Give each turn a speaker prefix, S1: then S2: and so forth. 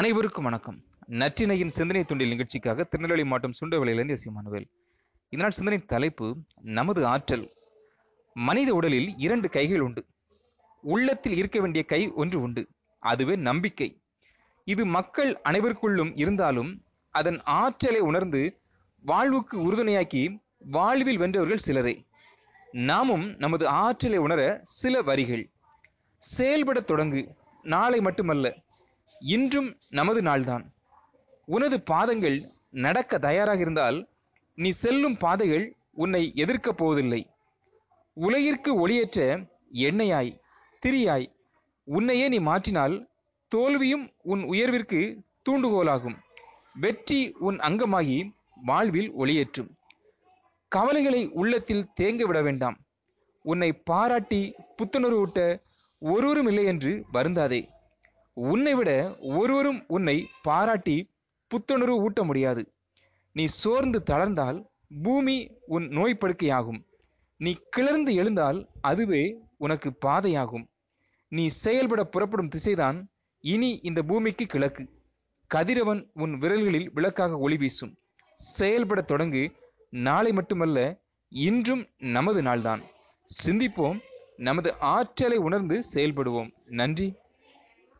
S1: அனைவருக்கும் வணக்கம். நற்றினையின் சிந்தனை துண்டில் நிகழ்ச்சிக்காக திருநெல்வேலி மாவட்டம் சுண்டவளையிலிருந்து எஸ் மனுவேல். இதனால் சிந்தனை தலைப்பு நமது ஆற்றல். மனித உடலில் இரண்டு கைகள் உண்டு. உள்ளத்தில் இருக்க வேண்டிய கை ஒன்று உண்டு. அதுவே நம்பிக்கை. இது மக்கள் அனைவருக்குள்ளும் இருந்தாலும் அதன் ஆற்றலை உணர்ந்து வாழ்வுக்கு உறுதுணையாக்கி வாழ்வில் வென்றவர்கள் சிலரே. நாமும் நமது ஆற்றலை உணர சில வரிகள். செயல்பட தொடங்கு. நாளை மட்டுமல்ல இன்றும் நமது நாள்தான். உனது பாதங்கள் நடக்க தயாராக இருந்தால் நீ செல்லும் பாதைகள் உன்னை எதிர்க்கப் போவதில்லை. உலகிற்கு ஒளியேற்ற எண்ணெயாய் திரியாய் உன்னையே நீ மாற்றினால் தோல்வியும் உன் உயர்விற்கு தூண்டுகோலாகும். வெற்றி உன் அங்கமாகி வாழ்வில் ஒளியேற்றும். கவலைகளை உள்ளத்தில் தேங்க விட வேண்டாம். உன்னை பாராட்டி புத்துணர்வூட்ட ஒருவரும் இல்லை என்று வருந்தாதே. உன்னை விட ஒருவரும் உன்னை பாராட்டி புத்துணர்வு ஊட்ட முடியாது. நீ சோர்ந்து தளர்ந்தால் பூமி உன் நோய் படுக்கையாகும் நீ கிளர்ந்து எழுந்தால் அதுவே உனக்கு பாதையாகும். நீ செயல்பட புறப்படும் திசைதான் இனி இந்த பூமிக்கு கிழக்கு. கதிரவன் உன் விரல்களில் விளக்காக ஒளி வீசும். செயல்பட தொடங்கு. நாளை மட்டுமல்ல இன்றும் நமது நாள்தான். சிந்திப்போம். நமது ஆற்றலை உணர்ந்து செயல்படுவோம். நன்றி.